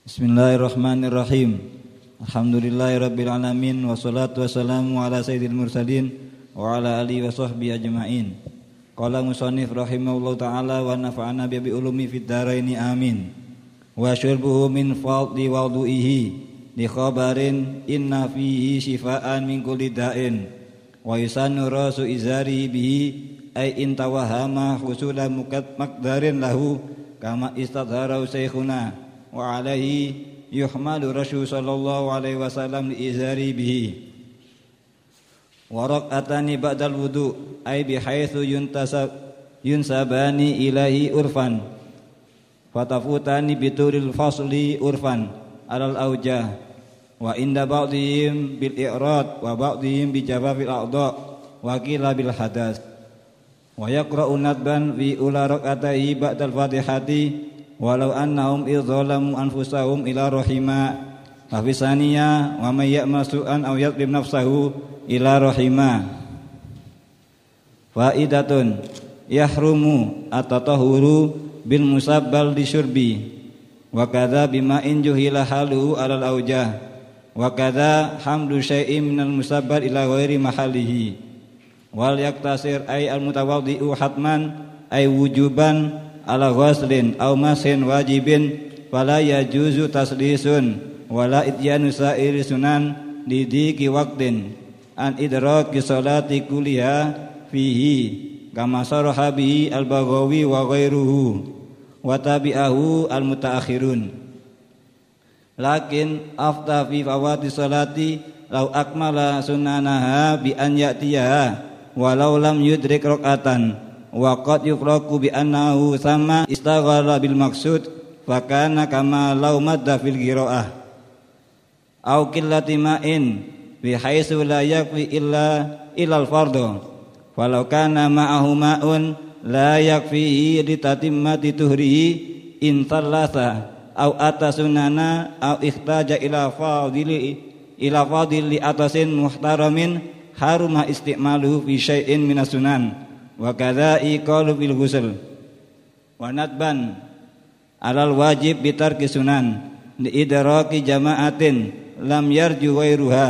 Bismillahirrahmanirrahim. Alhamdulillahirabbil alamin wassalatu wassalamu ala sayyidil mursalin wa ala alihi wa sahbihi ajmain. Qala musannif rahimahullahu taala wa nafa'ana bi ulumi fid dharaini amin. Wa syurbuhu min fadli wudu'ihi li khabarin inna fihi shifaan min kulli wa yusannu rasu izari bihi ay in tawahama husula maqdarin lahu kama istadhara syekhuna wa alaihi yuhmalu rasul sallallahu alaihi wasallam li izari bihi wa raqatani ba'dal wudu ay bihaitsu yuntasab yunsabani ilahi urfan fatafutani bituril fasli urfan alal aujah wa inda ba'dihim bil i'rad wa ba'dihim bi jawabil a'dha wa qila bil wa fi walau annahum idzalamu anfusahum ila rahima. Hafisaniya wa may ya'masu'an aw yadlim nafsahu ila rahima. Faidatun yahrumu atatahuru bil musabbal disyurbi wa kadza bima in juhila haluhu alal aujah wa kadza hamdu syai'in minal musabbal ila ghairi mahalihi. Wal yaktasir ay al mutawaddi'u hatman ay wujuban ala ghuslin aw masin wajibin fala yajuzu taslisun wala ityanu sa'iri sunan lidiki waqtin. An idraki salati kuliha fihi kama saraha bihi al-Baghawi wa ghairuhu wa tabi'ahu al-mutaakhirun. Lakin afta fi fawati salati law akmala sunanaha bi an ya'tiyaha walau lam yudrik rakaatan wa qad yufraku bi annahu sama istaghala bil maksud fa kana kama law madda fil qiraah au qillati ma'in bi haitsu la yakfi illa illa al fardhu walau kana ma'ahu ma'un la yakfihi li tatimmati tuhrihi in thalatha au atasunana au ikhtaja ila fadili ila fadili atasin muhtaramin haruma istimaluhu fi syai'in minas sunan wa kadza iqalu bil ghusl. Wa nadban alal wajib bitarki sunan li idraki jama'atin lam yarju ghairuha.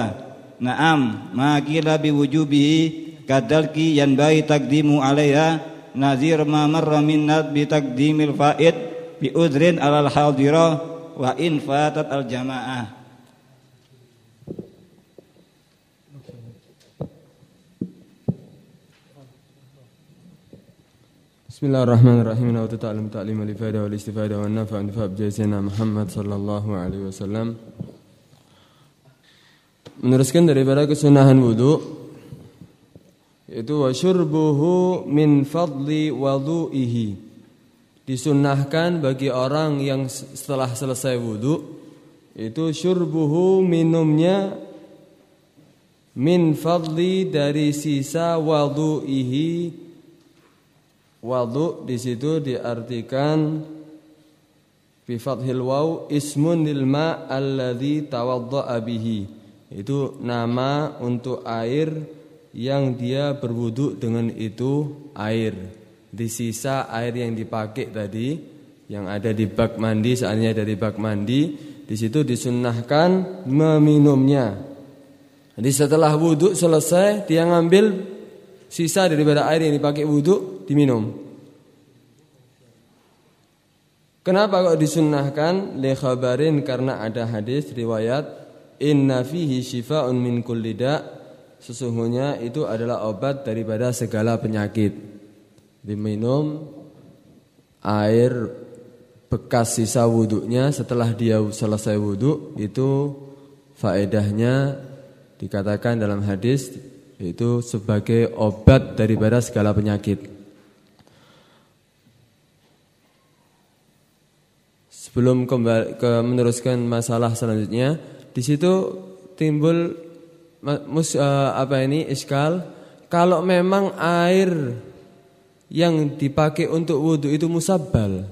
Na'am ma qila bi wujubihi kadalki yanbai taqdimu alaiha nazir ma marra min bi taqdimil faid bi udrin alal hadira wa in fatat al jamaah Bismillahirrahmanirrahim. Wa ta'alim ta'lim wal ifadah wal istifadah wan nafa' nafa' jazaina Muhammad sallallahu alaihi wasallam. Meneruskan daripada kesunahan wudu yaitu wa syurbuhu min fadli wudu'ihi. Disunnahkan bagi orang yang setelah selesai wudu itu syurbuhu minumnya min fadli dari sisa wudu'ihi Wadu di situ diartikan fi fathil waw ismun lil ma alladhi tawaddaa bihi. Itu nama untuk air yang dia berwudu dengan itu air. Di sisa air yang dipakai tadi yang ada di bak mandi seandainya dari bak mandi di situ disunnahkan meminumnya. Jadi setelah wudhu selesai dia ngambil sisa daripada air yang dipakai wudhu diminum. Kenapa kok disunnahkan? Li khabarin karena ada hadis riwayat inna fihi shifaun min kulli Sesungguhnya itu adalah obat daripada segala penyakit. Diminum air bekas sisa wudhunya setelah dia selesai wudhu itu faedahnya dikatakan dalam hadis itu sebagai obat daripada segala penyakit. Sebelum kembali ke meneruskan masalah selanjutnya, di situ timbul mus, uh, apa ini iskal kalau memang air yang dipakai untuk wudhu itu musabbal,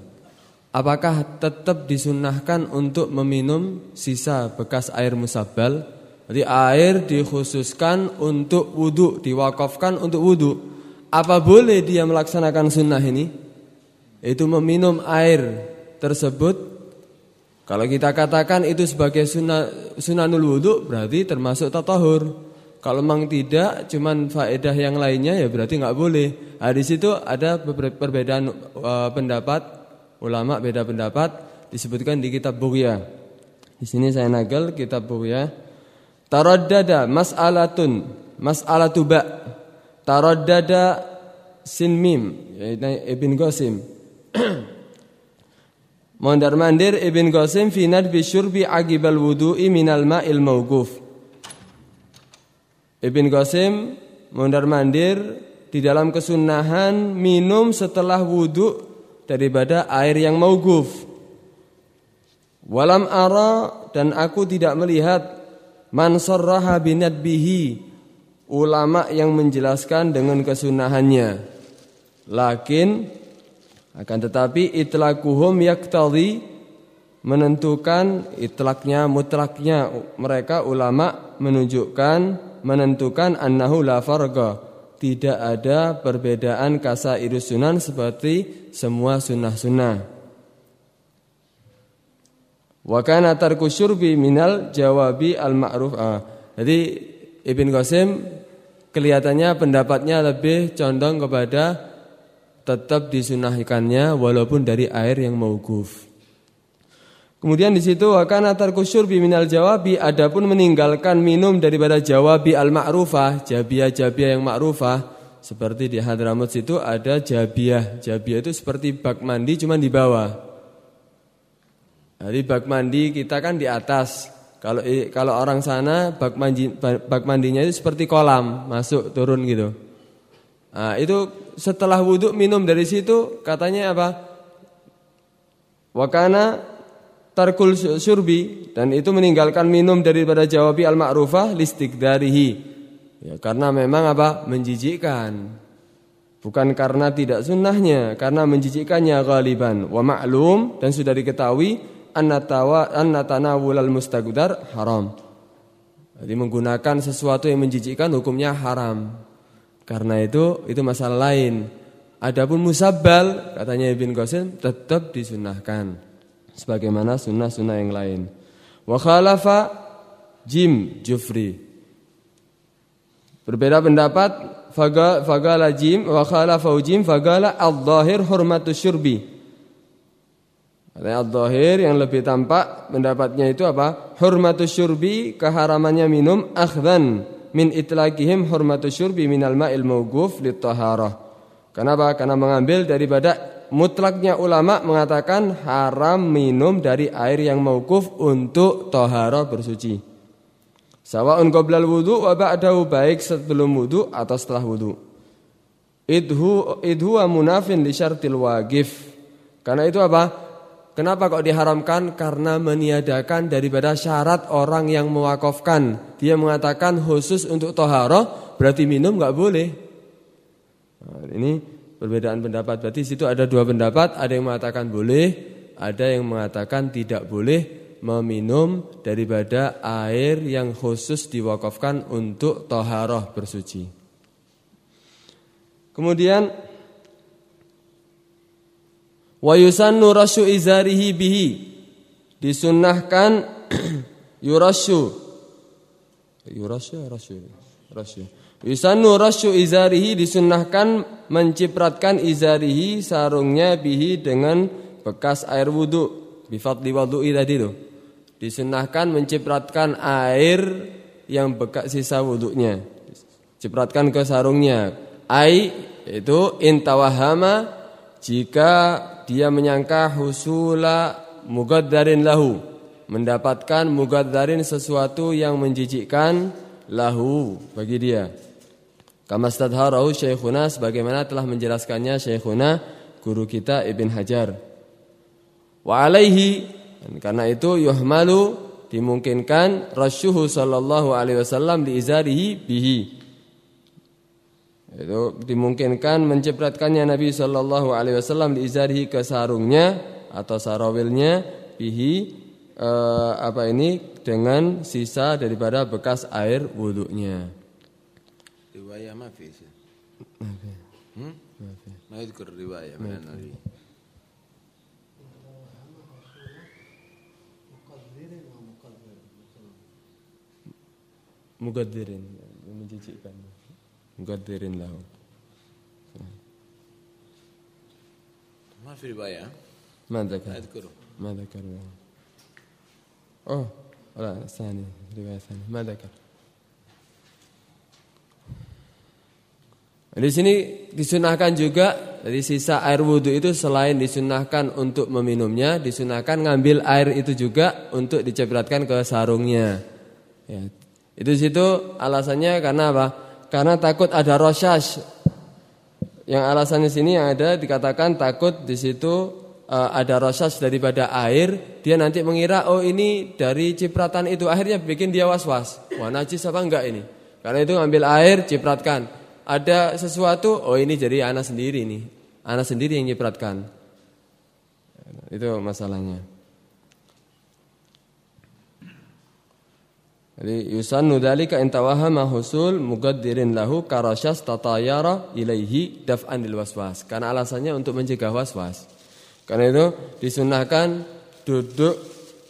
apakah tetap disunahkan untuk meminum sisa bekas air musabbal? Jadi air dikhususkan untuk wudhu, diwakafkan untuk wudhu. Apa boleh dia melaksanakan sunnah ini? Itu meminum air tersebut Kalau kita katakan itu sebagai sunnah, sunanul wudhu berarti termasuk tatahur. Kalau memang tidak, cuman faedah yang lainnya ya berarti nggak boleh. Nah, di situ ada perbedaan uh, pendapat ulama beda pendapat disebutkan di kitab Bughya. Di sini saya nagel kitab Bughya. Taraddada mas'alatun mas'alatu ba. Taraddada sin mim Ibn Qasim. Mondar mandir Ibn Qasim fi nadbi syurbi agibal wudu'i minal ma'il mawquf. Ibn Qasim mondar mandir di dalam kesunahan minum setelah wudhu daripada air yang mauquf. Walam ara dan aku tidak melihat man sarraha binadbihi ulama yang menjelaskan dengan kesunahannya. Lakin akan tetapi itlaquhum yaktadhi menentukan itlaknya mutlaknya mereka ulama menunjukkan menentukan annahu la farqa tidak ada perbedaan kasa irus sunan seperti semua sunnah-sunnah. Wa kana tarku syurbi minal jawabi al ma'ruf. Ah, jadi Ibn Qasim kelihatannya pendapatnya lebih condong kepada tetap disunahkannya walaupun dari air yang mauguf. Kemudian di situ akan atar kusyur minal jawabi adapun meninggalkan minum daripada jawabi al ma'rufah, jabiyah-jabiyah yang ma'rufah seperti di Hadramut situ ada jabiyah. Jabiyah itu seperti bak mandi cuma di bawah. Jadi bak mandi kita kan di atas. Kalau kalau orang sana bak mandi bak mandinya itu seperti kolam, masuk turun gitu. Nah, itu setelah wudhu minum dari situ katanya apa? Wakana tarkul surbi dan itu meninggalkan minum daripada jawabi al ma'rufah listik darihi. Ya, karena memang apa? Menjijikkan. Bukan karena tidak sunnahnya, karena menjijikkannya ghaliban. Wa ma'lum dan sudah diketahui annatawa annatanawulal mustagdar haram. Jadi menggunakan sesuatu yang menjijikkan hukumnya haram. Karena itu itu masalah lain. Adapun musabbal katanya Ibn Qasim tetap disunahkan sebagaimana sunnah-sunnah yang lain. Wa khalafa Jim Jufri. Berbeda pendapat fagala Jim wa khalafa Jim fagala al-dhahir hurmatu syurbi. Al-dhahir yang lebih tampak pendapatnya itu apa? Hurmatu syurbi keharamannya minum akhdan min itlaqihim hurmatu syurbi minal ma'il mawquf litaharah. Kenapa? Karena mengambil daripada mutlaknya ulama mengatakan haram minum dari air yang mauquf untuk tohara bersuci. Sawa'un qoblal wudu wa ba'dahu baik sebelum wudu atau setelah wudu. Idhu idhu wa munafin li syartil waqif. Karena itu apa? Kenapa kok diharamkan? Karena meniadakan daripada syarat orang yang mewakafkan. Dia mengatakan khusus untuk toharoh, berarti minum nggak boleh. Nah, ini perbedaan pendapat. Berarti situ ada dua pendapat. Ada yang mengatakan boleh, ada yang mengatakan tidak boleh meminum daripada air yang khusus diwakafkan untuk toharoh bersuci. Kemudian Wa yusannu rasyu izarihi bihi. Disunnahkan yurasyu. Yurasyu rasyu. Rasyu. Yusannu rasyu izarihi disunnahkan mencipratkan izarihi sarungnya bihi dengan bekas air wudu. Bifadli wudu'i tadi itu. Disunnahkan mencipratkan air yang bekas sisa wudunya. Cipratkan ke sarungnya. Ai itu intawahama jika dia menyangka husula mugaddarin lahu mendapatkan mugaddarin sesuatu yang menjijikkan lahu bagi dia. Kama stadharahu syekhuna sebagaimana telah menjelaskannya syekhuna guru kita Ibn Hajar. Wa alaihi karena itu yuhmalu dimungkinkan rasyuhu sallallahu alaihi wasallam di izarihi bihi itu dimungkinkan mencipratkannya Nabi Shallallahu Alaihi Wasallam diizarhi ke sarungnya atau sarawilnya pihi eh, apa ini dengan sisa daripada bekas air wudhunya. Riwayah mafis. Hmm? Mafi. Mafi. الرواية من النبي مقدر مقدر menjijikkan Mugaddirin lahu. ما في رواية ما ذكر أذكره ما ذكر أوه لا الثاني رواية ثانية ما ذكر Di sini disunahkan juga dari sisa air wudhu itu selain disunahkan untuk meminumnya, disunahkan ngambil air itu juga untuk dicepratkan ke sarungnya. Ya. Itu situ alasannya karena apa? Karena takut ada rosas. Yang alasannya sini yang ada dikatakan takut di situ uh, ada rosas daripada air, dia nanti mengira oh ini dari cipratan itu, akhirnya bikin dia was-was. Wah najis apa enggak ini? Karena itu ngambil air, cipratkan ada sesuatu, oh ini jadi anak sendiri nih. Anak sendiri yang nyipratkan. Itu masalahnya. Jadi yusannu dzalika in tawahama husul mugaddirin lahu karasyas tatayara ilaihi daf'an lil waswas. Karena alasannya untuk mencegah waswas. Karena itu disunahkan duduk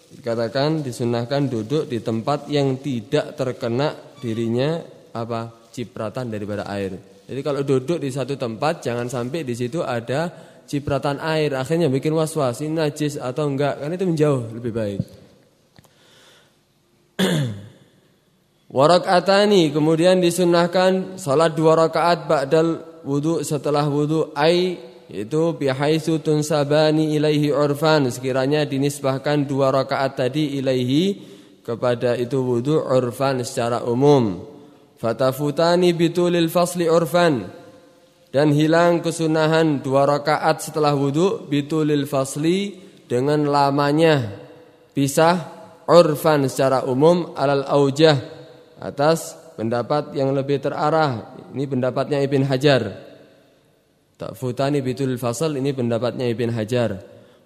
dikatakan disunahkan duduk di tempat yang tidak terkena dirinya apa cipratan daripada air. Jadi kalau duduk di satu tempat jangan sampai di situ ada cipratan air akhirnya bikin was-was ini najis atau enggak kan itu menjauh lebih baik. Warakatani kemudian disunahkan salat dua rakaat ba'dal wudu setelah wudu ai itu bihaitsu tunsabani ilaihi urfan sekiranya dinisbahkan dua rakaat tadi ilaihi kepada itu wudu urfan secara umum. Fatafutani bitulil fasli urfan dan hilang kesunahan dua rakaat setelah wudhu bitulil fasli dengan lamanya pisah urfan secara umum alal aujah atas pendapat yang lebih terarah. Ini pendapatnya Ibn Hajar. Tafutani bitul fasal ini pendapatnya Ibn Hajar.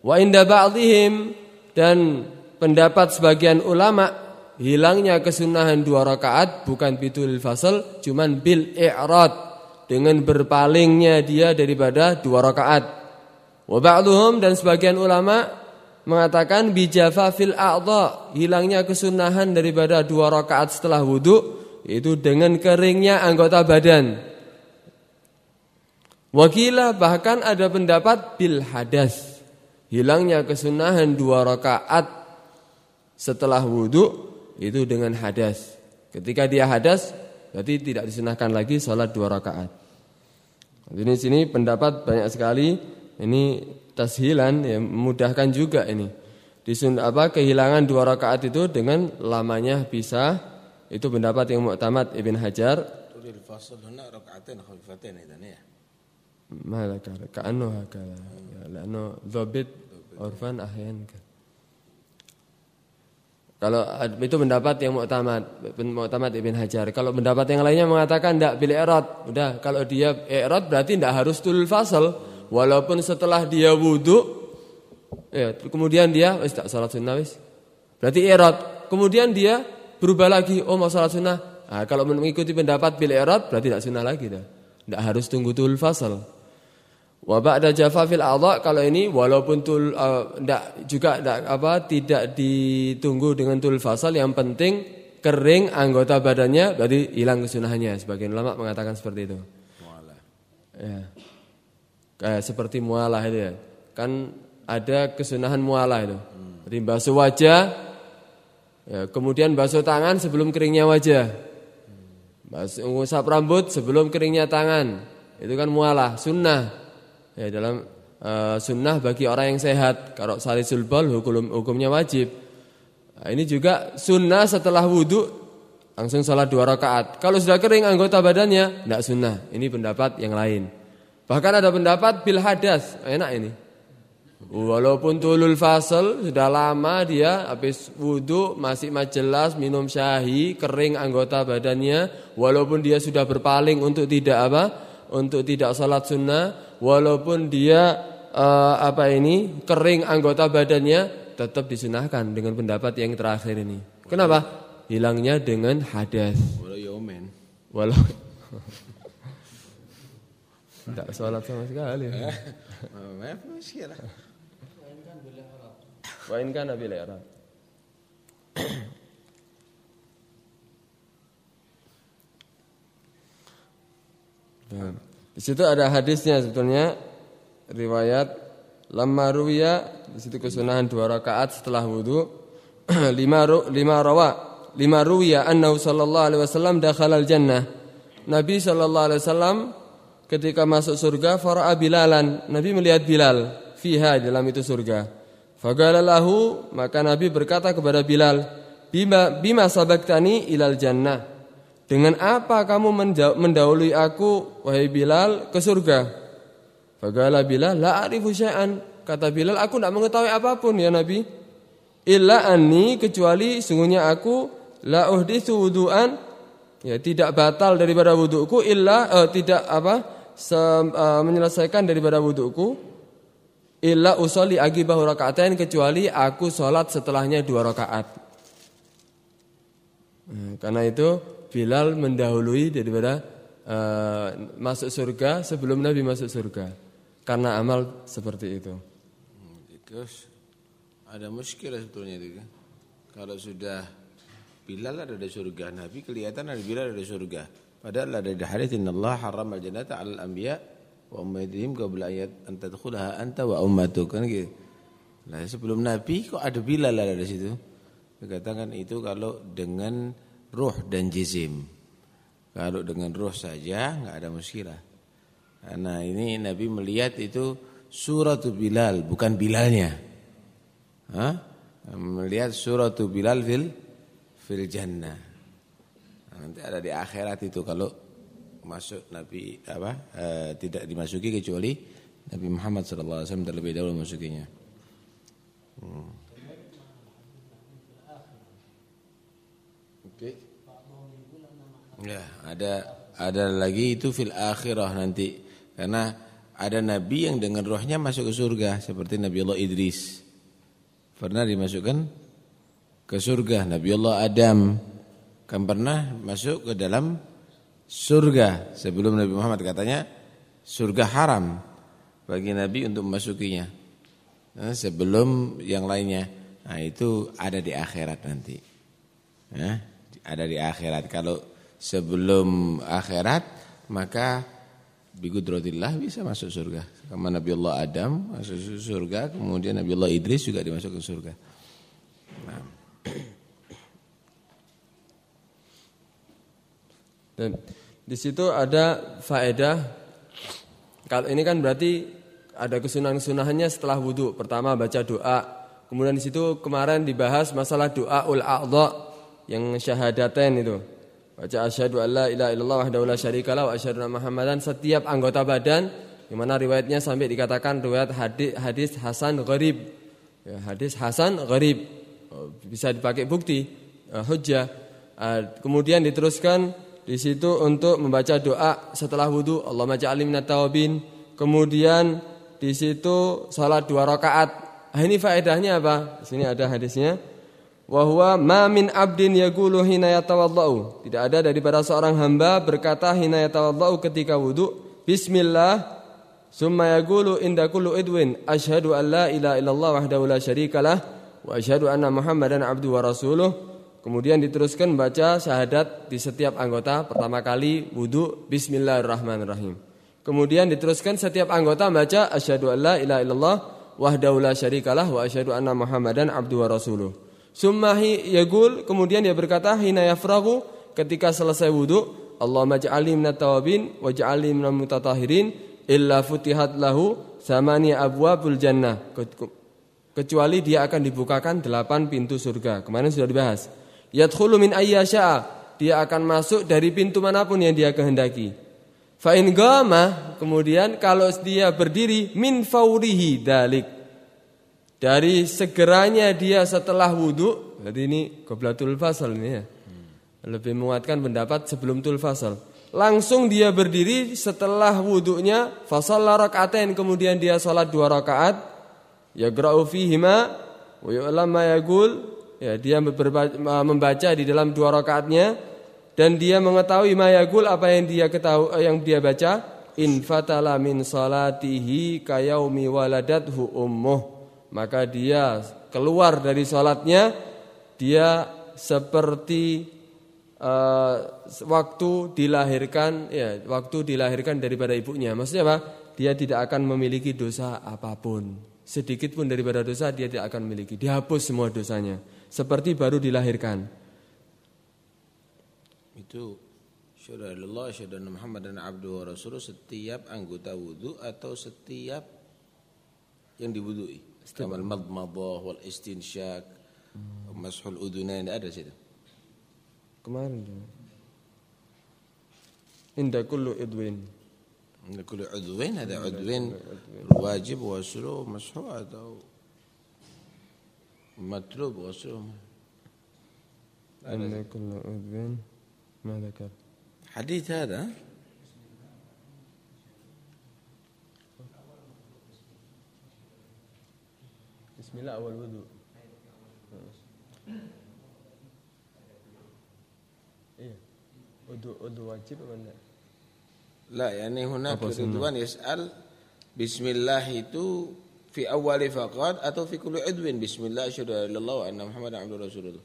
Wa inda ba'dihim dan pendapat sebagian ulama hilangnya kesunahan dua rakaat bukan bitul fasal cuman bil i'rad. Dengan berpalingnya dia daripada dua rakaat. Wa ba'dhum dan sebagian ulama mengatakan bijafa fil a'dha hilangnya kesunahan daripada dua rakaat setelah wudu itu dengan keringnya anggota badan. Wakilah bahkan ada pendapat bil hadas hilangnya kesunahan dua rakaat setelah wudu itu dengan hadas. Ketika dia hadas, berarti tidak disunahkan lagi sholat dua rakaat. Ini sini pendapat banyak sekali. Ini tashilan ya memudahkan juga ini. Disun apa kehilangan dua rakaat itu dengan lamanya bisa itu pendapat yang muktamad Ibn Hajar. ماذا كأنه هكذا لأنه ضبط عرفان أحيانا kalau itu pendapat yang muktamad, muktamad Ibn Hajar. Kalau pendapat yang lainnya mengatakan tidak pilih erot. Udah, kalau dia erot berarti tidak harus tulul fasal. Walaupun setelah dia wudhu, ya, kemudian dia wis tak salat sunnah wis. Berarti erot. Kemudian dia berubah lagi, oh mau salat sunnah. Nah, kalau mengikuti pendapat pilih erot berarti tidak sunnah lagi dah. Tidak harus tunggu tulul fasal. Wa ba'da jafafil a'dha kalau ini walaupun tul uh, ndak juga ndak apa tidak ditunggu dengan tul fasal yang penting kering anggota badannya berarti hilang kesunahannya sebagian ulama mengatakan seperti itu. Ya. Kayak seperti mualah itu ya. Kan ada kesunahan mualah itu. Jadi basuh wajah ya, kemudian basuh tangan sebelum keringnya wajah. Basuh ngusap rambut sebelum keringnya tangan. Itu kan mualah, sunnah ya dalam uh, sunnah bagi orang yang sehat. Kalau salisul bol hukum hukumnya wajib. Nah, ini juga sunnah setelah wudhu langsung sholat dua rakaat. Kalau sudah kering anggota badannya, tidak sunnah. Ini pendapat yang lain. Bahkan ada pendapat bil hadas, enak ini. Walaupun tulul fasal sudah lama dia habis wudhu masih majelas minum syahi kering anggota badannya walaupun dia sudah berpaling untuk tidak apa untuk tidak sholat sunnah walaupun dia uh, apa ini kering anggota badannya tetap disunahkan dengan pendapat yang terakhir ini. Kenapa? Hilangnya dengan hadas. Walau yomen. Walau tidak sholat sama sekali. Wain kan in kana di situ ada hadisnya sebetulnya riwayat. Lama ruwiya di situ kesunahan dua rakaat setelah wudhu lima ru, lima rawa lima ruwiya annahu sallallahu alaihi wasallam dakhala al jannah Nabi sallallahu alaihi wasallam ketika masuk surga fara'a bilalan Nabi melihat Bilal fiha dalam itu surga faqala lahu maka Nabi berkata kepada Bilal bima bima sabaktani ilal jannah dengan apa kamu mendahului aku wahai Bilal ke surga? Fagala Bilal la arifu syai'an. Kata Bilal aku tidak mengetahui apa pun ya Nabi. Illa anni kecuali sungguhnya aku la uhditsu wudu'an ya tidak batal daripada wuduku illa uh, tidak apa se, uh, menyelesaikan daripada wuduku illa usolli agibahu rakaatain kecuali aku sholat setelahnya dua rakaat. Nah, karena itu Bilal mendahului daripada uh, masuk surga sebelum Nabi masuk surga karena amal seperti itu. Terus ada muskilah sebetulnya itu kan. Kalau sudah Bilal ada di surga, Nabi kelihatan ada Bilal ada di surga. Padahal ada di hadis Inna Allah haram al-jannata 'alal anbiya wa ummatihim qabla an tadkhulaha anta wa ummatuk kan gitu. Nah, sebelum Nabi kok ada Bilal ada di situ? Dikatakan itu kalau dengan ruh dan jizim. Kalau dengan ruh saja nggak ada muskilah. Nah ini Nabi melihat itu suratul Bilal bukan Bilalnya. Hah? Melihat suratul Bilal fil fil jannah. Nanti ada di akhirat itu kalau masuk Nabi apa e, tidak dimasuki kecuali Nabi Muhammad SAW terlebih dahulu masukinya. Hmm. Oke. Ya, ada ada lagi itu fil akhirah nanti. Karena ada nabi yang dengan rohnya masuk ke surga seperti Nabi Allah Idris. Pernah dimasukkan ke surga Nabi Allah Adam kan pernah masuk ke dalam surga sebelum Nabi Muhammad katanya surga haram bagi nabi untuk memasukinya. Nah, sebelum yang lainnya. Nah, itu ada di akhirat nanti. Nah, ada di akhirat. Kalau sebelum akhirat maka bigudratillah bisa masuk surga. Kama Nabi Allah Adam masuk surga, kemudian Nabi Allah Idris juga dimasukkan surga. Nah. Dan di situ ada faedah. Kalau ini kan berarti ada kesunahan-kesunahannya setelah wudhu. Pertama baca doa. Kemudian di situ kemarin dibahas masalah doa ul a'dha yang syahadatain itu. Baca asyhadu alla ilaha illallah wahdahu la syarikalah wa asyhadu anna Muhammadan setiap anggota badan di mana riwayatnya sampai dikatakan riwayat hadis, hadis hasan gharib. Ya, hadis hasan gharib. Oh, bisa dipakai bukti uh, hujjah. Uh, kemudian diteruskan di situ untuk membaca doa setelah wudu Allahumma ja'alni minat tawabin. Kemudian di situ salat dua rakaat. Nah, ini faedahnya apa? Di sini ada hadisnya wa ma min abdin yaqulu hina. Tidak ada daripada seorang hamba berkata hina ketika wudu, bismillah summa yaqulu inda kullu idwin asyhadu an la ilaha illallah wahdahu la syarikalah wa asyhadu anna muhammadan abdu wa rasuluh. Kemudian diteruskan baca syahadat di setiap anggota pertama kali wudu bismillahirrahmanirrahim. Kemudian diteruskan setiap anggota baca asyhadu an la ilaha illallah wahdahu la syarikalah wa asyhadu anna muhammadan abdu wa rasuluh. Summahi yagul kemudian dia berkata hina yafragu ketika selesai wudu Allahumma ja'alni minat tawabin wa ja'alni minal mutatahirin illa futihat lahu samani abwabul jannah kecuali dia akan dibukakan delapan pintu surga kemarin sudah dibahas yadkhulu min ayyasha'a dia akan masuk dari pintu mana pun yang dia kehendaki. Fa in kemudian kalau dia berdiri min faurihi dalik dari segeranya dia setelah wudhu Jadi ini Qoblatul Fasal ini ya. Lebih menguatkan pendapat sebelum tul fasal. Langsung dia berdiri setelah wudhunya Fasal rakaatain kemudian dia sholat dua rakaat. Yagra'u fihima Wa yu'lam ma yagul Ya, dia membaca di dalam dua rakaatnya dan dia mengetahui mayagul apa yang dia ketahui yang dia baca in fatala min salatihi kayaumi waladathu ummuh maka dia keluar dari sholatnya dia seperti uh, waktu dilahirkan ya waktu dilahirkan daripada ibunya. Maksudnya apa? Dia tidak akan memiliki dosa apa pun. Sedikit pun daripada dosa dia tidak akan memiliki. Dihapus semua dosanya. Seperti baru dilahirkan. Itu syahadu Allah syahadu Muhammad dan abduhu wa rasuluh setiap anggota wudu atau setiap yang diwudui. Kamal madmadah wal istinsyak, hmm. mashul udunain ada situ. Kemarin. Inda kullu idwin. Inda kullu udwin ada udwin wajib waslu mashu atau matlub waslu. Inda kullu udwin ما ذكر حديث هذا بسم الله أول وضوء Udu, udu wajib apa enggak? La, yani huna Ridwan yas'al Bismillah itu fi awali faqad atau fi kulli udwin bismillah asyhadu an la wa anna muhammadan abduhu rasulullah.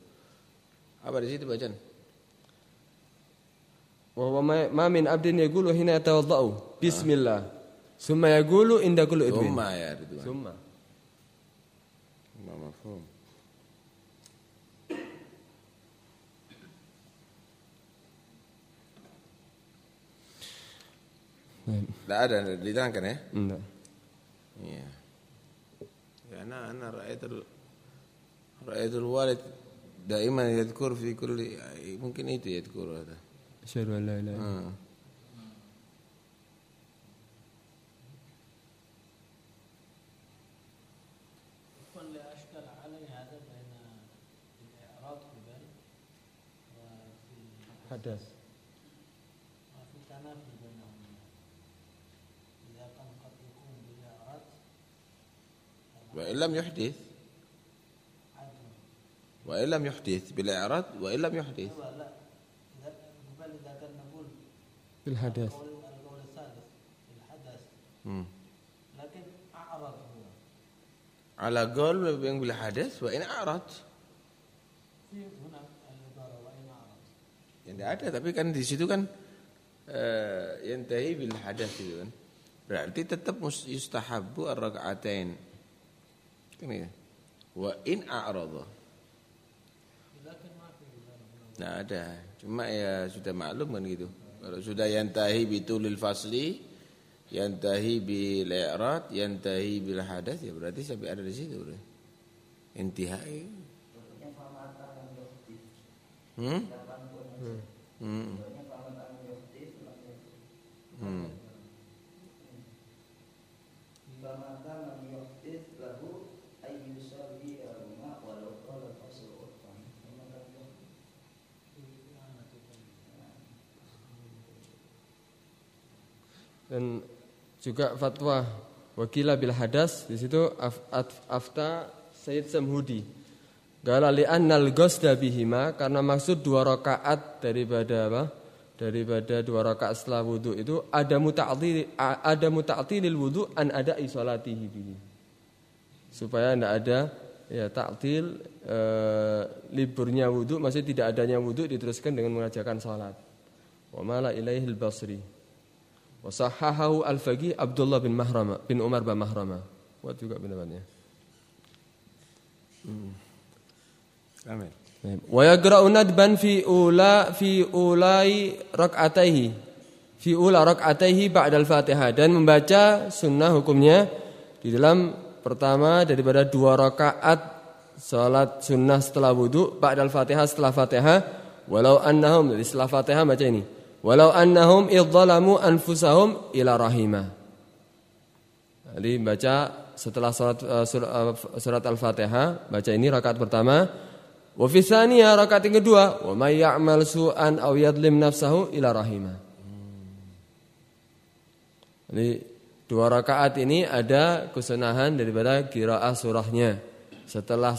Apa di situ bacaan? Wa ma min abdin yaqulu hina yatawaddau bismillah. Summa yaqulu inda kulli udwin. Summa ya Ridwan. Summa. Ma mafhum. Tidak ada diterangkan ya? Tidak. Iya. Ya, ana ana ra'aitul ra'aitul walid daiman yadhkur fi kulli mungkin itu yadhkur ada. Asyhadu an la ilaha illallah. hadas وإن لم يحدث وإن لم يحدث بالإعراض وإن لم يحدث في الحدث القول الثالث في الحدث لكن أعرض هو على قول yang بالحدث وإن أعرض في هنا العبارة وإن أعرض yang tidak ada tapi kan di situ kan uh, yantahi bil hadas itu kan berarti tetap yustahabu ar-raka'atain Kan ya. Wa in a'rada. Nah ada. Cuma ya sudah maklum kan gitu. Kalau sudah yantahi bitulil fasli, yantahi bil i'rad, yantahi bil hadas ya berarti sampai ada di situ. Intihai. Hmm? Hmm. Hmm. Dan juga fatwa wakila bil hadas di situ af, af, afta Sayyid Samhudi Gala annal ghusda bihima karena maksud dua rakaat daripada apa? Daripada dua rakaat setelah wudu itu ada muta'til ada muta'tilil wudu an ada isolatihi bihi. Supaya tidak ada ya ta'til e, liburnya wudu masih tidak adanya wudu diteruskan dengan mengajarkan salat. Wa mala ilaihil basri. Wasahahahu al-faqih Abdullah bin Mahrama bin Umar bin Mahrama. Kuat juga pendapatnya. Hmm. Amin. Wa yagra'u nadban fi ula fi ulai rak'ataihi. Fi ula rak'ataihi ba'dal Fatihah dan membaca sunnah hukumnya di dalam pertama daripada dua rakaat salat sunnah setelah wudu ba'dal Fatihah setelah Fatihah walau annahum setelah Fatihah baca ini Walau annahum idzalamu anfusahum ila rahimah. Jadi baca setelah surat, uh, surat, uh, surat Al-Fatihah, baca ini rakaat pertama. Wa fi rakaat yang kedua, wa may ya'mal su'an aw yadlim nafsahu ila rahimah. Jadi dua rakaat ini ada kesunahan daripada kiraah surahnya. Setelah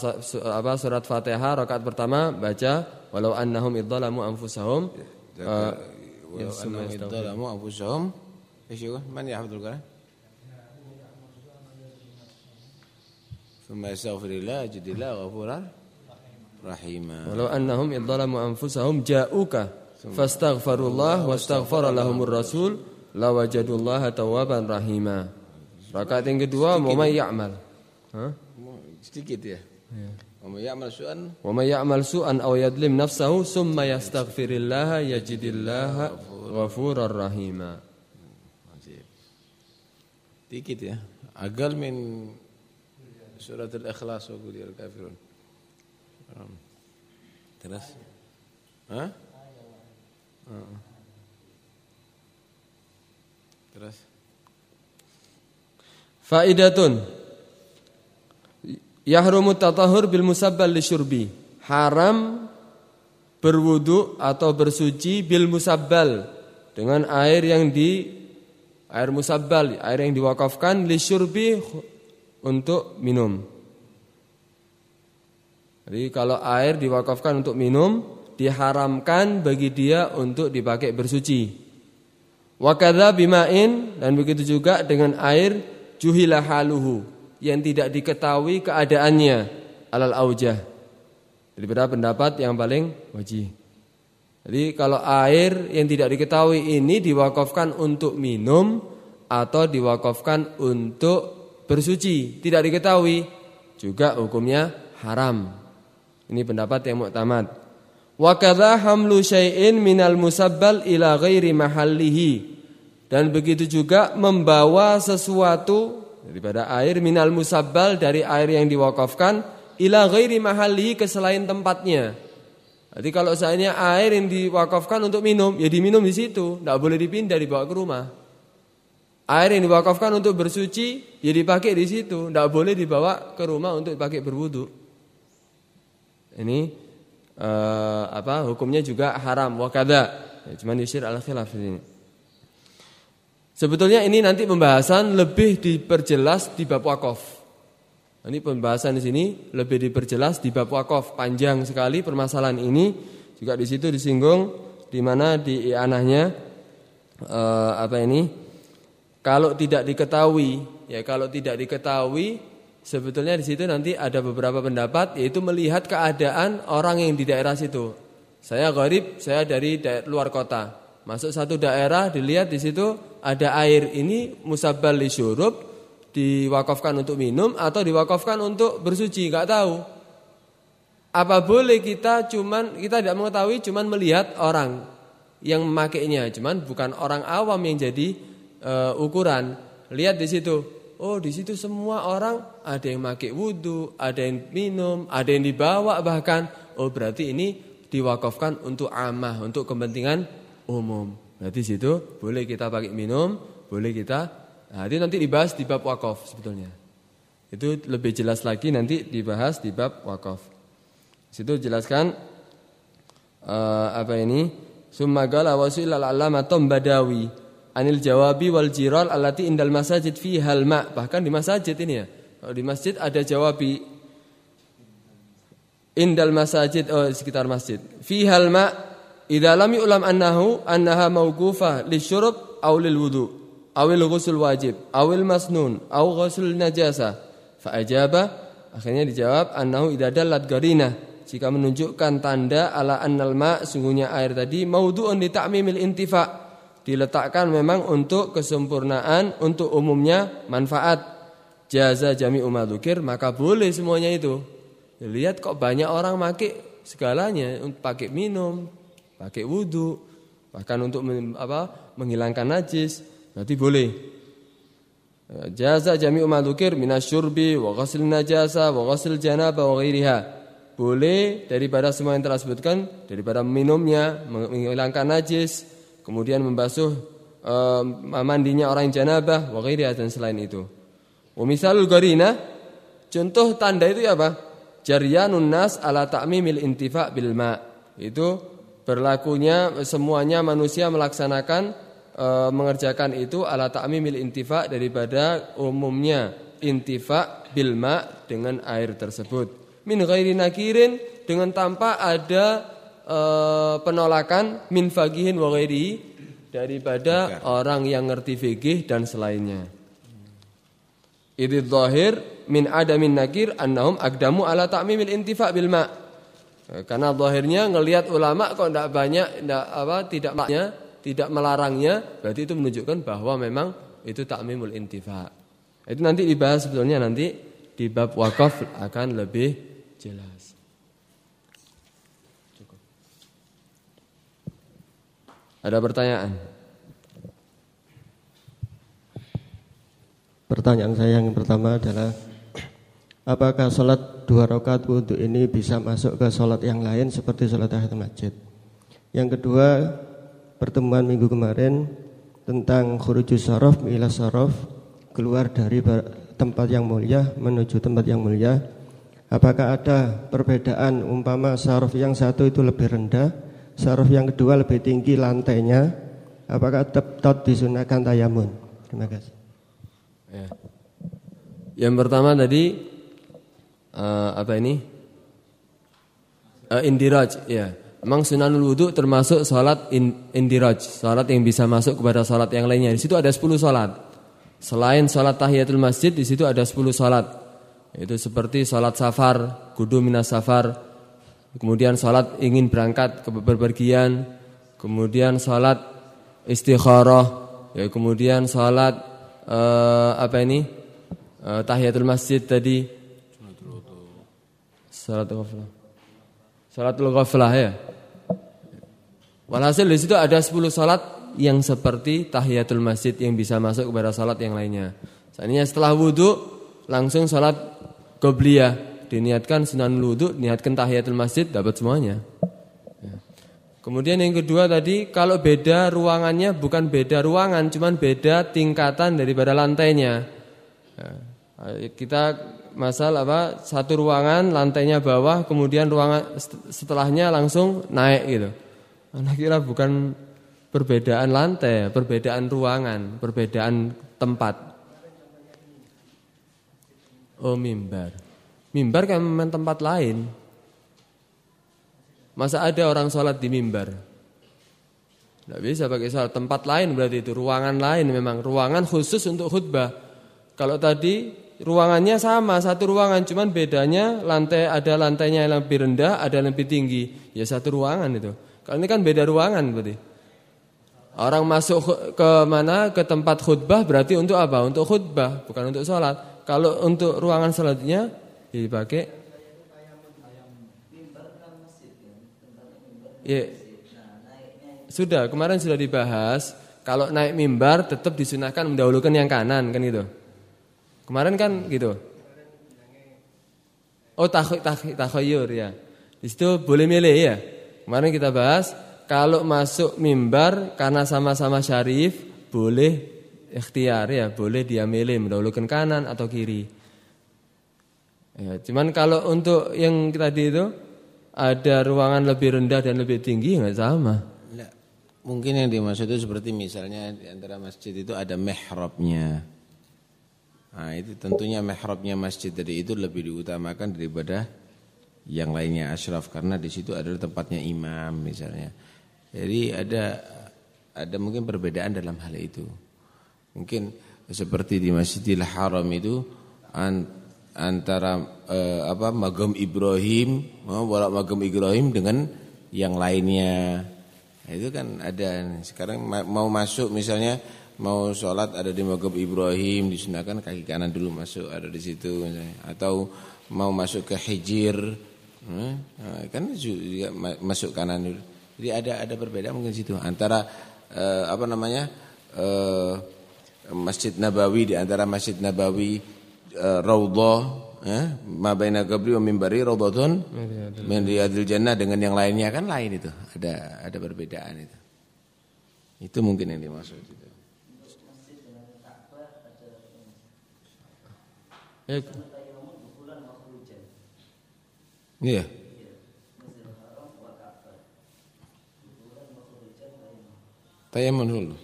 apa surat Fatihah rakaat pertama baca walau annahum idzalamu anfusahum uh, وأنهم إذ ظلموا أنفسهم إيش يقول من يحفظ القرآن ثم يستغفر الله يجد الله غفورا rahima. Walau annahum idzalamu anfusahum ja'uka fastaghfirullah wastaghfara lahumur rasul lawajadullaha tawwaban rahima. Rakaat yang kedua wa may ya'mal. Hah? Sedikit ya. Wa may ya'mal su'an Wa may ya'mal su'an aw yadlim nafsahu summa yastaghfirillaha yajidillaha ghafurar rahima. Dikit ya. Agal min surat al-ikhlas wa qul kafirun. Terus? Hah? Uh. Terus? Faidatun Yahrumu tatahur bil musabbal li syurbi Haram berwudu atau bersuci bil musabbal dengan air yang di air musabbal, air yang diwakafkan li syurbi untuk minum. Jadi kalau air diwakafkan untuk minum diharamkan bagi dia untuk dipakai bersuci. Wakadha bimain dan begitu juga dengan air juhilah haluhu yang tidak diketahui keadaannya alal aujah. Daripada pendapat yang paling wajib. Jadi kalau air yang tidak diketahui ini diwakafkan untuk minum atau diwakafkan untuk bersuci, tidak diketahui juga hukumnya haram. Ini pendapat yang muktamad. Wa kadza hamlu syai'in minal musabbal ila ghairi mahallihi. Dan begitu juga membawa sesuatu daripada air minal musabbal dari air yang diwakafkan ila ghairi mahallihi ke selain tempatnya. Jadi kalau seandainya air yang diwakafkan untuk minum, ya diminum di situ, tidak boleh dipindah dibawa ke rumah. Air yang diwakafkan untuk bersuci, ya dipakai di situ, tidak boleh dibawa ke rumah untuk dipakai berwudu. Ini uh, apa hukumnya juga haram wakada. Ya, cuman yusir al khilaf ini. Sebetulnya ini nanti pembahasan lebih diperjelas di bab wakaf. Ini pembahasan di sini lebih diperjelas di bab wakaf. Panjang sekali permasalahan ini. Juga di situ disinggung di mana di anahnya uh, apa ini? Kalau tidak diketahui, ya kalau tidak diketahui sebetulnya di situ nanti ada beberapa pendapat yaitu melihat keadaan orang yang di daerah situ. Saya gharib, saya dari daerah, luar kota. Masuk satu daerah dilihat di situ ada air ini musabbal li syurub diwakafkan untuk minum atau diwakafkan untuk bersuci, nggak tahu. Apa boleh kita cuman kita tidak mengetahui cuman melihat orang yang memakainya, cuman bukan orang awam yang jadi uh, ukuran. Lihat di situ. Oh, di situ semua orang ada yang pakai wudhu, ada yang minum, ada yang dibawa bahkan. Oh, berarti ini diwakafkan untuk amah, untuk kepentingan umum. Berarti situ boleh kita pakai minum, boleh kita. Nah, itu nanti dibahas di bab wakaf sebetulnya. Itu lebih jelas lagi nanti dibahas di bab wakaf. Situ jelaskan uh, apa ini? Summagala wasil al alamatum badawi anil jawabi wal jiral alati indal masajid fi halma. Bahkan di masjid ini ya. Kalau di masjid ada jawabi indal masajid oh sekitar masjid. Fi halma Idza lam yu'lam annahu annaha mawqufah lisyurub aw lil wudu aw ghusl wajib aw masnun aw ghusl najasa. Fa ajaba akhirnya dijawab annahu idza dallat garina. Jika menunjukkan tanda ala annal ma sungguhnya air tadi maudhu'un li ta'mimil intifa. Diletakkan memang untuk kesempurnaan untuk umumnya manfaat. Jaza jami umadukir maka boleh semuanya itu. Lihat kok banyak orang pakai segalanya pakai minum pakai wudhu, bahkan untuk apa, menghilangkan najis, berarti boleh. Jaza jami umadukir minasyurbi wa ghasil najasa wa ghasil janaba wa ghairiha. Boleh daripada semua yang telah sebutkan, daripada minumnya, menghilangkan najis, kemudian membasuh uh, mandinya orang janabah wa ghairiha dan selain itu. Wa misalul garina, contoh tanda itu ya apa? Jaryanun nas ala ta'mimil intifa bil ma. Itu berlakunya semuanya manusia melaksanakan e, mengerjakan itu ala ta'mimil intifa daripada umumnya intifa bilma dengan air tersebut. Min ghairi nakirin dengan tanpa ada e, penolakan min fagihin wa ghairi daripada orang yang ngerti fikih dan selainnya. Idid zahir min adamin nakir annahum agdamu ala ta'mimil intifa bilma Karena zahirnya ngelihat ulama kok tidak banyak tidak apa tidak maknya tidak melarangnya berarti itu menunjukkan bahwa memang itu takmimul intifa. Itu nanti dibahas sebetulnya nanti di bab wakaf akan lebih jelas. Ada pertanyaan? Pertanyaan saya yang pertama adalah Apakah sholat dua rakaat wudhu ini bisa masuk ke sholat yang lain seperti sholat tahiyatul masjid? Yang kedua, pertemuan minggu kemarin tentang khurujus sorof, milah sorof, keluar dari tempat yang mulia menuju tempat yang mulia. Apakah ada perbedaan umpama sorof yang satu itu lebih rendah, sorof yang kedua lebih tinggi lantainya? Apakah tetap disunahkan tayamun? Terima kasih. Ya. Yang pertama tadi uh, apa ini? Uh, indiraj, ya. Memang sunanul wudhu termasuk salat in, indiraj, salat yang bisa masuk kepada salat yang lainnya. Di situ ada 10 salat. Selain salat tahiyatul masjid, di situ ada 10 salat. Itu seperti salat safar, kudu minas safar, kemudian salat ingin berangkat ke bepergian, kemudian salat istikharah, ya kemudian salat uh, apa ini? Uh, tahiyatul masjid tadi, Salatul ghaflah. Salatul ghaflah ya. Walhasil di situ ada 10 salat yang seperti tahiyatul masjid yang bisa masuk kepada salat yang lainnya. Seandainya setelah wudhu langsung salat qobliyah diniatkan sunan wudhu, niatkan tahiyatul masjid dapat semuanya. Ya. Kemudian yang kedua tadi kalau beda ruangannya bukan beda ruangan, cuman beda tingkatan daripada lantainya. Ya. Kita masalah apa satu ruangan lantainya bawah kemudian ruangan setelahnya langsung naik gitu. Anak kira bukan perbedaan lantai, perbedaan ruangan, perbedaan tempat. Oh mimbar. Mimbar kan memang tempat lain. Masa ada orang sholat di mimbar? Tidak bisa pakai sholat tempat lain berarti itu ruangan lain memang ruangan khusus untuk khutbah. Kalau tadi ruangannya sama, satu ruangan, cuman bedanya lantai ada lantainya yang lebih rendah, ada yang lebih tinggi. Ya satu ruangan itu. Kalau ini kan beda ruangan berarti. Orang masuk ke mana ke tempat khutbah berarti untuk apa? Untuk khutbah, bukan untuk sholat. Kalau untuk ruangan selanjutnya ya dipakai. Ya. Sudah, kemarin sudah dibahas. Kalau naik mimbar tetap disunahkan mendahulukan yang kanan kan gitu. Kemarin kan gitu. Oh tak tak takhayur ya. Di situ boleh milih ya. Kemarin kita bahas kalau masuk mimbar karena sama-sama syarif boleh ikhtiar ya, boleh dia milih mendahulukan kanan atau kiri. Ya, cuman kalau untuk yang tadi itu ada ruangan lebih rendah dan lebih tinggi nggak sama. Mungkin yang dimaksud itu seperti misalnya di antara masjid itu ada mihrabnya. Nah, itu tentunya mihrabnya masjid tadi itu lebih diutamakan daripada yang lainnya asyraf karena di situ adalah tempatnya imam misalnya. Jadi ada ada mungkin perbedaan dalam hal itu. Mungkin seperti di Masjidil Haram itu antara eh, apa magam Ibrahim, oh, magam Ibrahim dengan yang lainnya. Nah, itu kan ada sekarang mau masuk misalnya mau sholat ada di makam Ibrahim disunahkan kaki kanan dulu masuk ada di situ misalnya. atau mau masuk ke hijir hmm, nah, kan juga masuk kanan dulu. Jadi ada ada berbeda mungkin situ. Antara uh, apa namanya uh, Masjid Nabawi di antara Masjid Nabawi uh, Raudhah ya ma baina qabri wa minbari raudhatun min riyadil jannah dengan yang lainnya kan lain itu. Ada ada perbedaan itu. Itu mungkin yang dimaksud itu Ya. Iya. Tayamun dulu.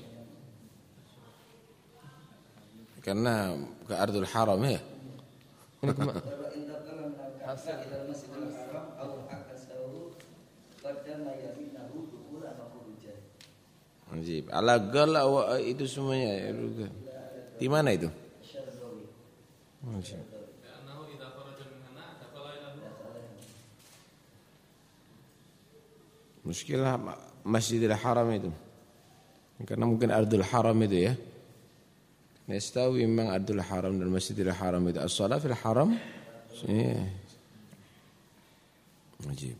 Karena ke Ardul Haram ya. Anjib. Ala gal itu semuanya. Di mana itu? Muskilah Masjidil Haram itu. Karena mungkin Ardul Haram itu ya. Nastawi memang Ardul Haram dan Masjidil Haram itu. As-salat fil haram. Iya. Wajib.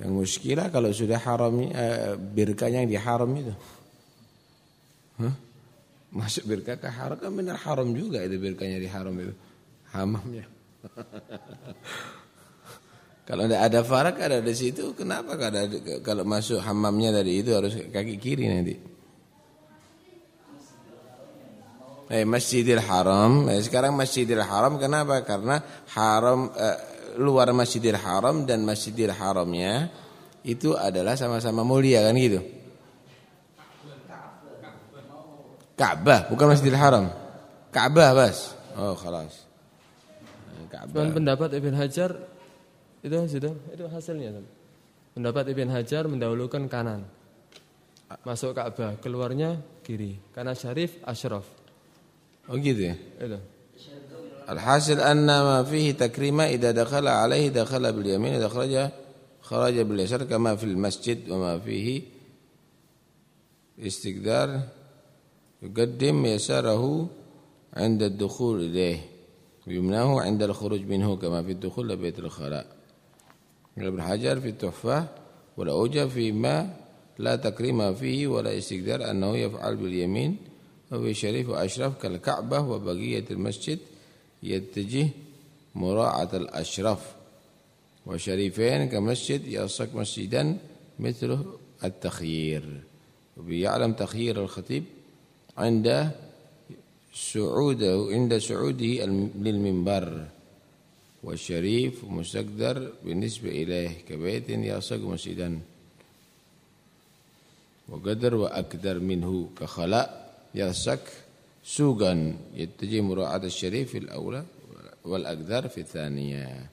Yang muskilah kalau sudah haram eh, birkanya yang di haram itu. Hah? Masuk birkah ke haram kan benar haram juga itu birkanya di haram itu. Hamamnya. Kalau tidak ada farak ada di situ, kenapa kalau masuk hamamnya dari itu harus kaki kiri nanti? Eh Masjidil Haram, eh, sekarang Masjidil Haram kenapa? Karena haram eh, luar Masjidil Haram dan Masjidil Haramnya itu adalah sama-sama mulia kan gitu. Ka'bah bukan Masjidil Haram. Ka'bah bas. Oh, khalas. Ka'bah. pendapat Ibn Hajar itu sudah itu hasilnya. Pendapat Ibn Hajar mendahulukan kanan. Masuk Ka'bah, keluarnya kiri. Karena syarif asyraf. Oh gitu ya? Itu. Alhasil anna ma fihi takrima idza dakhala alaihi dakhala bil yamin idza kharaja kharaja bil yasar kama fil masjid wa ma fihi istiqdar yuqaddim yasarahu 'inda ad-dukhul ilayh ويمنعه عند الخروج منه كما في الدخول لبيت الخلاء. ابن حجر في التحفة والأوجه فيما لا تكريم فيه ولا استقدار أنه يفعل باليمين وفي شريف وأشرف كالكعبة وبقية المسجد يتجه مراعاة الأشرف. وشريفين كمسجد يصك مسجدا مثله التخيير. وبيعلم تخيير الخطيب عند سعوده عند سعوده للمنبر والشريف مستقدر بالنسبة إليه كبيت يصق مسجدا وقدر وأقدر منه كخلاء يصق سوقا يتجه مراعاة الشريف في الأولى والأقدر في الثانية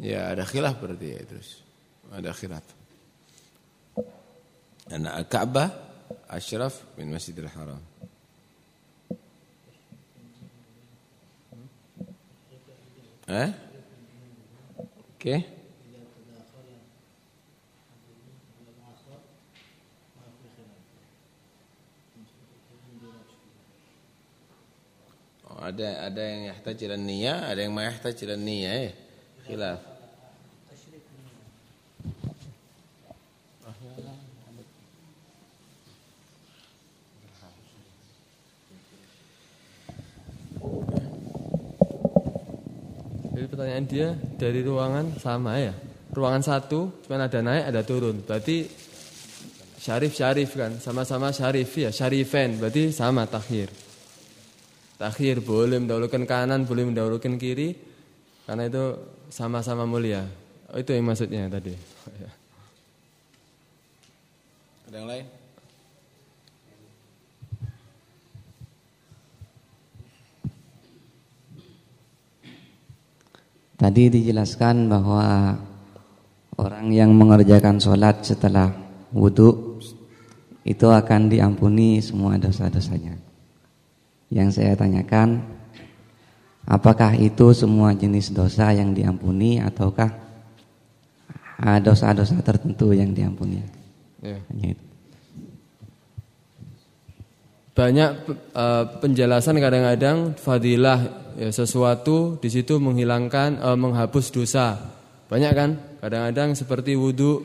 Ya ada khilaf berarti ya terus. Ada khilaf. Karena Ka'bah asyraf min Masjidil Haram. Eh? Okay. Oh, ada ada yang yahtaj niyah, ada yang ma niyah ya. Khilaf. Pertanyaan dia dari ruangan sama ya. Ruangan satu cuma ada naik ada turun. Berarti syarif syarif kan, sama-sama syarif ya, syarifen berarti sama takhir. Takhir boleh mendahulukan kanan, boleh mendahulukan kiri karena itu sama-sama mulia. Oh, itu yang maksudnya tadi. Tadi dijelaskan bahwa orang yang mengerjakan sholat setelah wudhu itu akan diampuni semua dosa-dosanya. Yang saya tanyakan, apakah itu semua jenis dosa yang diampuni ataukah dosa-dosa tertentu yang diampuni? Ya. Hanya itu. Banyak uh, penjelasan kadang-kadang fadilah ya, sesuatu di situ menghilangkan uh, menghapus dosa. Banyak kan? Kadang-kadang seperti wudhu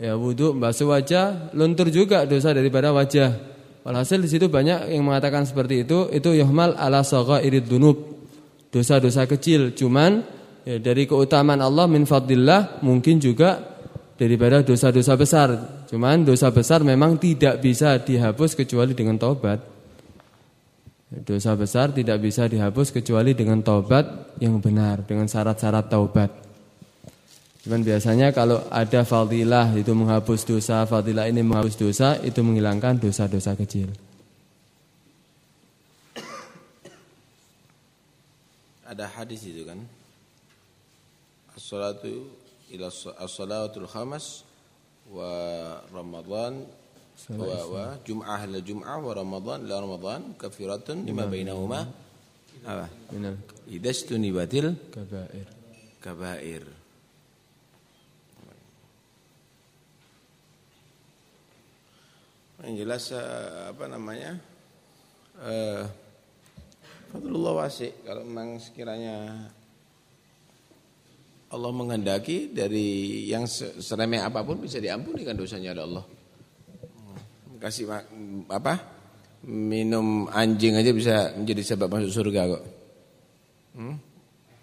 ya wudhu basuh wajah luntur juga dosa daripada wajah. Walhasil di situ banyak yang mengatakan seperti itu, itu yahmal ala irid dunub. Dosa-dosa kecil, cuman ya, dari keutamaan Allah min fadlillah mungkin juga daripada dosa-dosa besar. Cuman dosa besar memang tidak bisa dihapus kecuali dengan taubat. Dosa besar tidak bisa dihapus kecuali dengan taubat yang benar, dengan syarat-syarat taubat. Cuman biasanya kalau ada fadilah itu menghapus dosa, fadilah ini menghapus dosa, itu menghilangkan dosa-dosa kecil. Ada hadis itu kan. As-salatu ila as-salawatul khamas wa Ramadan wa, wa Jum'ah la Jum'ah wa Ramadan la Ramadan kafiratun lima bainahuma apa? Idastunibatil kabair. Kabair. Yang jelas eh, apa namanya? Eh, Fadlullah wasi kalau memang sekiranya Allah menghendaki dari yang seremeh apa pun bisa diampuni kan dosanya oleh Allah. Kasih apa? Minum anjing aja bisa menjadi sebab masuk surga kok. Hmm?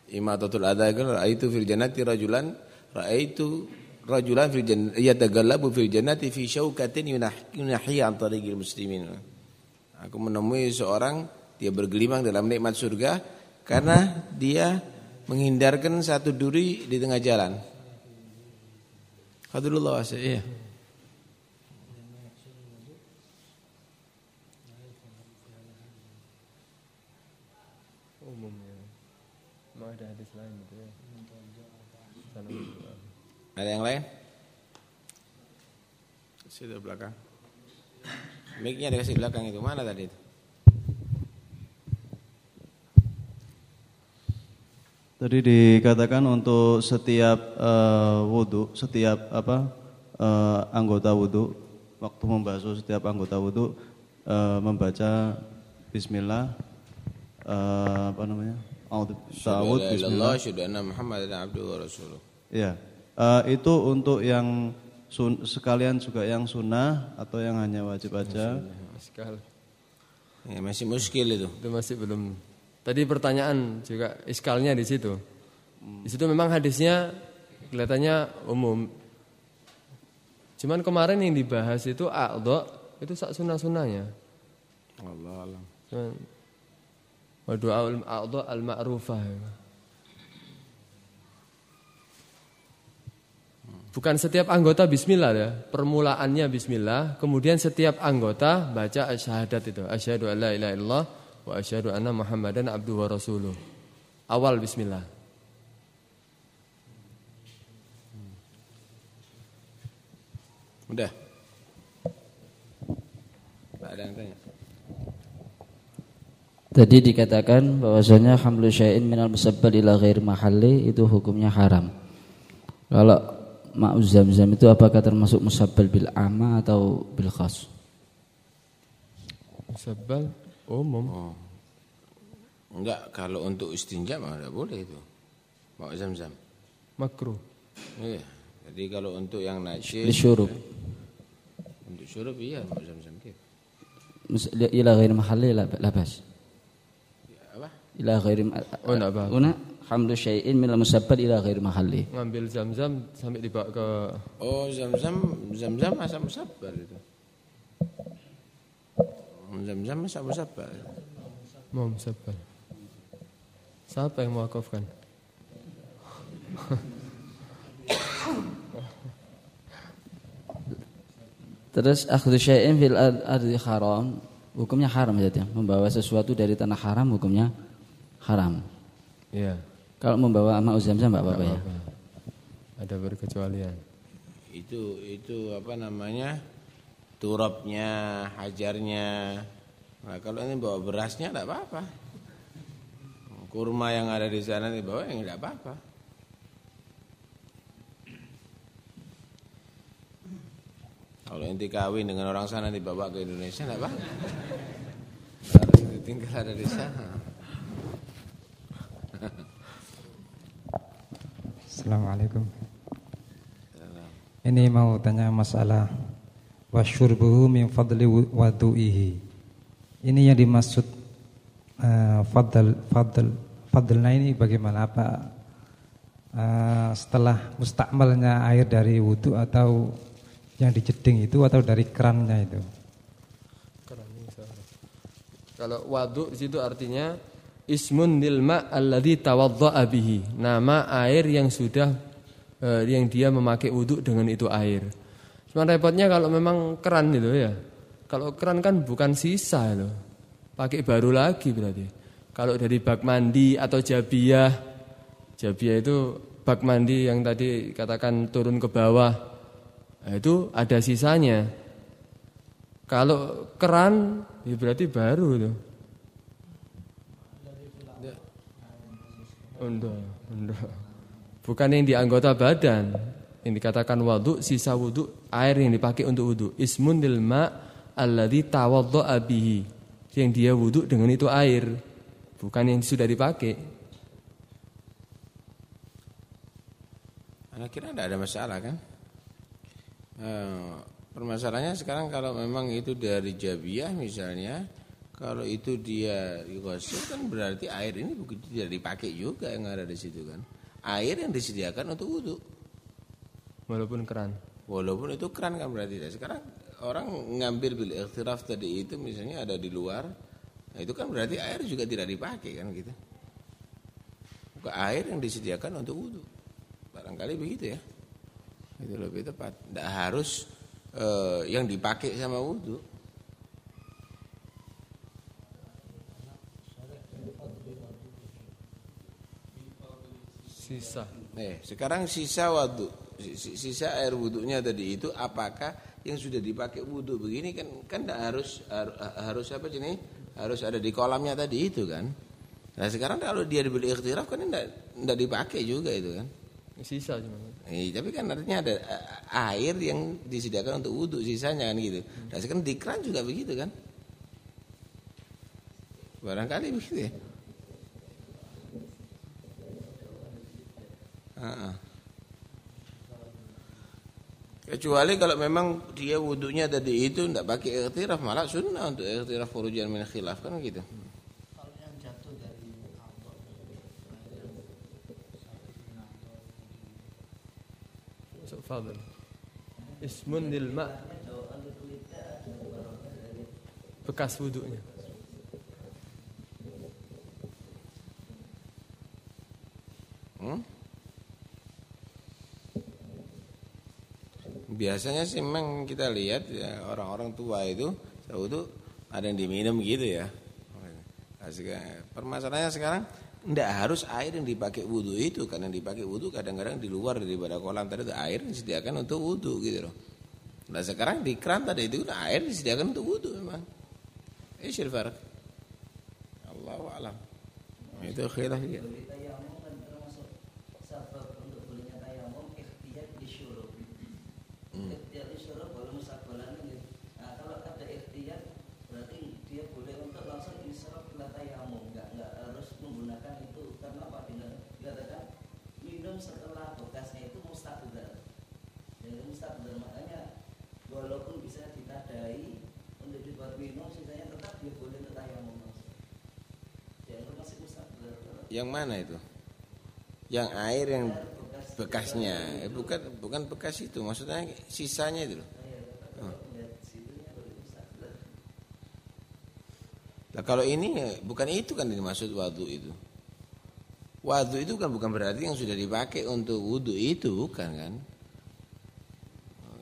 Imatatul kan raaitu fil jannati rajulan raaitu rajulan fil jannati yatagallabu fil jannati fi syaukatin yunahi an tariqil muslimin. Aku menemui seorang dia bergelimang dalam nikmat surga karena dia menghindarkan satu duri di tengah jalan. Fadlullah wasi, iya. Umumnya. Mau ada hadis lain. Ada yang lain? Situ belakang. Mic-nya dikasih belakang itu. Mana tadi itu? Tadi dikatakan untuk setiap uh, wudhu, setiap apa uh, anggota wudhu, waktu membasuh setiap anggota wudhu uh, membaca Bismillah, uh, apa namanya? Ta'awud Bismillah. Syudana Muhammad abdu wa rasuluh. Ya, uh, itu untuk yang sun, sekalian juga yang sunnah atau yang hanya wajib aja? Sekali. Ya, masih muskil itu. Itu masih belum Tadi pertanyaan juga iskalnya di situ. Di situ memang hadisnya kelihatannya umum. Cuman kemarin yang dibahas itu a'dha itu sak sunah-sunahnya. Allah alam. Wa du'aul a'dha al-ma'rufah. Bukan setiap anggota bismillah ya, permulaannya bismillah, kemudian setiap anggota baca syahadat itu, asyhadu alla ilaha illallah wa asyhadu anna Muhammadan abduhu wa rasuluh. Awal bismillah. Udah. Tidak ada yang tanya. Tadi dikatakan bahwasanya hamlu syai'in minal musabbal ila ghair mahalli itu hukumnya haram. Kalau ma'uz zam-zam itu apakah termasuk musabbal bil ama atau bil khas? Musabbal Umum. Oh. Enggak, kalau untuk istinja mah tidak boleh itu. Mau zam-zam. Makruh. Iya. Jadi kalau untuk yang najis Disyurub. Untuk syurub iya mau zam-zam gitu. Ila ghairi mahalli la bas. Apa? Ila ghairi Oh enggak apa. Una hamlu syai'in min musabbal ila ghairi mahalli. Ngambil zam-zam sampai dibawa ke Oh, zam-zam zam-zam masa musabbal itu. Zam-zam masa musabbal. Mau musabbal. Siapa yang mewakafkan? Terus akhdhu syai'in fil ardi haram, hukumnya haram saja. Membawa sesuatu dari tanah haram hukumnya haram. Iya. Kalau membawa ama zam-zam enggak apa-apa ya. Ada berkecualian. Itu itu apa namanya? Turapnya, hajarnya. Nah, kalau ini bawa berasnya tidak apa-apa. Kurma yang ada di sana dibawa yang tidak apa-apa. Kalau inti kawin dengan orang sana dibawa ke Indonesia tidak apa-apa. Harus tinggal ada di sana. Assalamualaikum. Ini mau tanya masalah wasyurbuhu min fadli wadu'ihi. Ini yang dimaksud uh, fadl fadl fadlna ini bagaimana apa uh, setelah mustakmalnya air dari wudhu atau yang dijeding itu atau dari kerannya itu? Kalau wadu di situ artinya ismun lil ma alladhi tawaddaa bihi. Nama air yang sudah uh, yang dia memakai wudhu dengan itu air. Cuma repotnya kalau memang keran itu ya. Kalau keran kan bukan sisa loh. Pakai baru lagi berarti. Kalau dari bak mandi atau jabiah. Jabiah itu bak mandi yang tadi katakan turun ke bawah. Nah, itu ada sisanya. Kalau keran ya berarti baru itu. Enggak, enggak. Bukan yang di anggota badan. Yang dikatakan wudhu, sisa wudhu, air yang dipakai untuk wudhu. Ismun lil ma alladzi tawaddaa bihi yang dia wudhu dengan itu air bukan yang sudah dipakai Anak kira tidak ada masalah kan? Eh, permasalahannya sekarang kalau memang itu dari Jabiah misalnya, kalau itu dia gosip kan berarti air ini bukan tidak dipakai juga yang ada di situ kan? Air yang disediakan untuk wudhu. Walaupun keran Walaupun itu keran kan berarti. Sekarang orang ngambil bil ikhtiraf tadi itu misalnya ada di luar, nah itu kan berarti air juga tidak dipakai kan gitu. Bukan air yang disediakan untuk wudhu. Barangkali begitu ya. Itu lebih tepat. Tidak harus eh, yang dipakai sama wudhu. sisa Eh, sekarang sisa wudhu, sisa air wudhunya tadi itu apakah yang sudah dipakai wudhu begini kan kan tidak harus harus, apa sini harus ada di kolamnya tadi itu kan. Nah sekarang kalau dia dibeli ikhtiraf kan tidak tidak dipakai juga itu kan. sisa cuma Eh, tapi kan artinya ada air yang disediakan untuk wudhu sisanya kan gitu. Nah sekarang di keran juga begitu kan. Barangkali begitu ya. Kecuali kalau memang dia wudhunya tadi itu tidak pakai ikhtiraf malah sunnah untuk ikhtiraf furujan min khilaf kan gitu. Kalau yang jatuh dari Allah masuk fadl. Ismun lil ma. Bekas wudhunya Hmm? Biasanya sih memang kita lihat ya orang-orang tua itu itu ada yang diminum gitu ya. Nah, Permasalahannya sekarang tidak harus air yang dipakai wudhu itu karena yang dipakai wudhu kadang-kadang di luar daripada kolam tadi itu air disediakan untuk wudhu gitu loh. Nah sekarang di keran tadi itu nah, air disediakan untuk wudhu memang. Eh silver. Allah alam. Itu khilaf ya. Beli tayamum kan termasuk sabab untuk belinya tayamum ikhtiyar di syurub. Ikhtiyar di syurub boleh musabbalan ini. Nah kalau ada ikhtiyar berarti dia boleh untuk langsung insaf bila tayamum. Enggak enggak harus menggunakan itu karena apa? Dengan dikatakan minum setelah bekasnya itu mustaqdar. Jadi mustaqdar makanya walaupun bisa ditadai untuk dibuat minum sisanya tetap dia boleh untuk tayamum langsung. Yang itu masih mustaqdar. Yang mana itu? Yang air yang bekasnya, eh, bukan bukan bekas itu, maksudnya sisanya itu loh. Oh. Nah, kalau ini eh, bukan itu kan dimaksud wadu itu. Wadu itu kan bukan berarti yang sudah dipakai untuk wudhu itu bukan kan?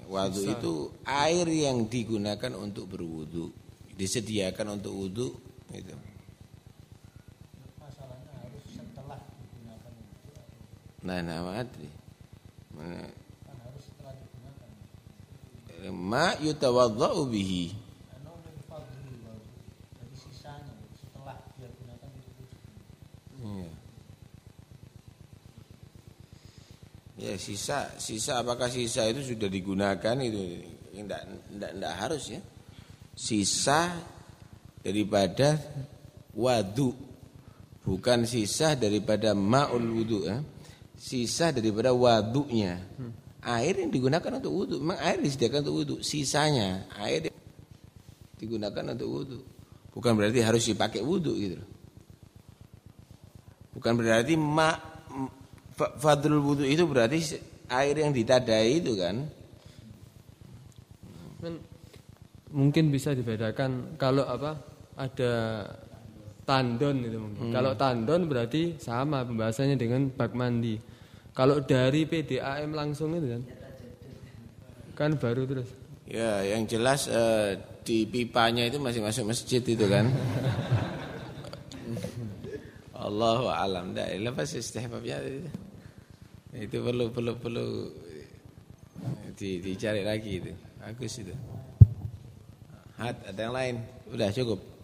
Wadu Sisa. itu air yang digunakan untuk berwudhu, disediakan untuk wudhu itu. masalahnya harus setelah digunakan itu atau Nah, nama adri. Mana- kan harus setelah digunakan. Ma yutawaddau bihi. Anu min fadli wal dari sisanya setelah dia gunakan itu Iya. Ya sisa, sisa apakah sisa itu sudah digunakan itu? Tidak tidak tidak harus ya. Sisa daripada wadu bukan sisa daripada maul wudu ya. Sisa daripada wadunya. Air yang digunakan untuk wudu, memang air disediakan untuk wudu, sisanya air digunakan untuk wudu. Bukan berarti harus dipakai wudu gitu. Bukan berarti ma fadlul wudu itu berarti air yang ditadai itu. Kan mungkin bisa dibedakan kalau apa ada tandon itu mungkin. Kalau tandon berarti sama pembahasannya dengan bak mandi. Kalau dari PDAM langsung itu kan kan baru terus. Ya, yang jelas eh, di pipanya itu masih masuk masjid itu kan. Allahu alam. Dah, lepas istihbabnya itu. Itu perlu perlu perlu di, dicari lagi itu. Bagus itu. Hat, ada yang lain? Udah cukup.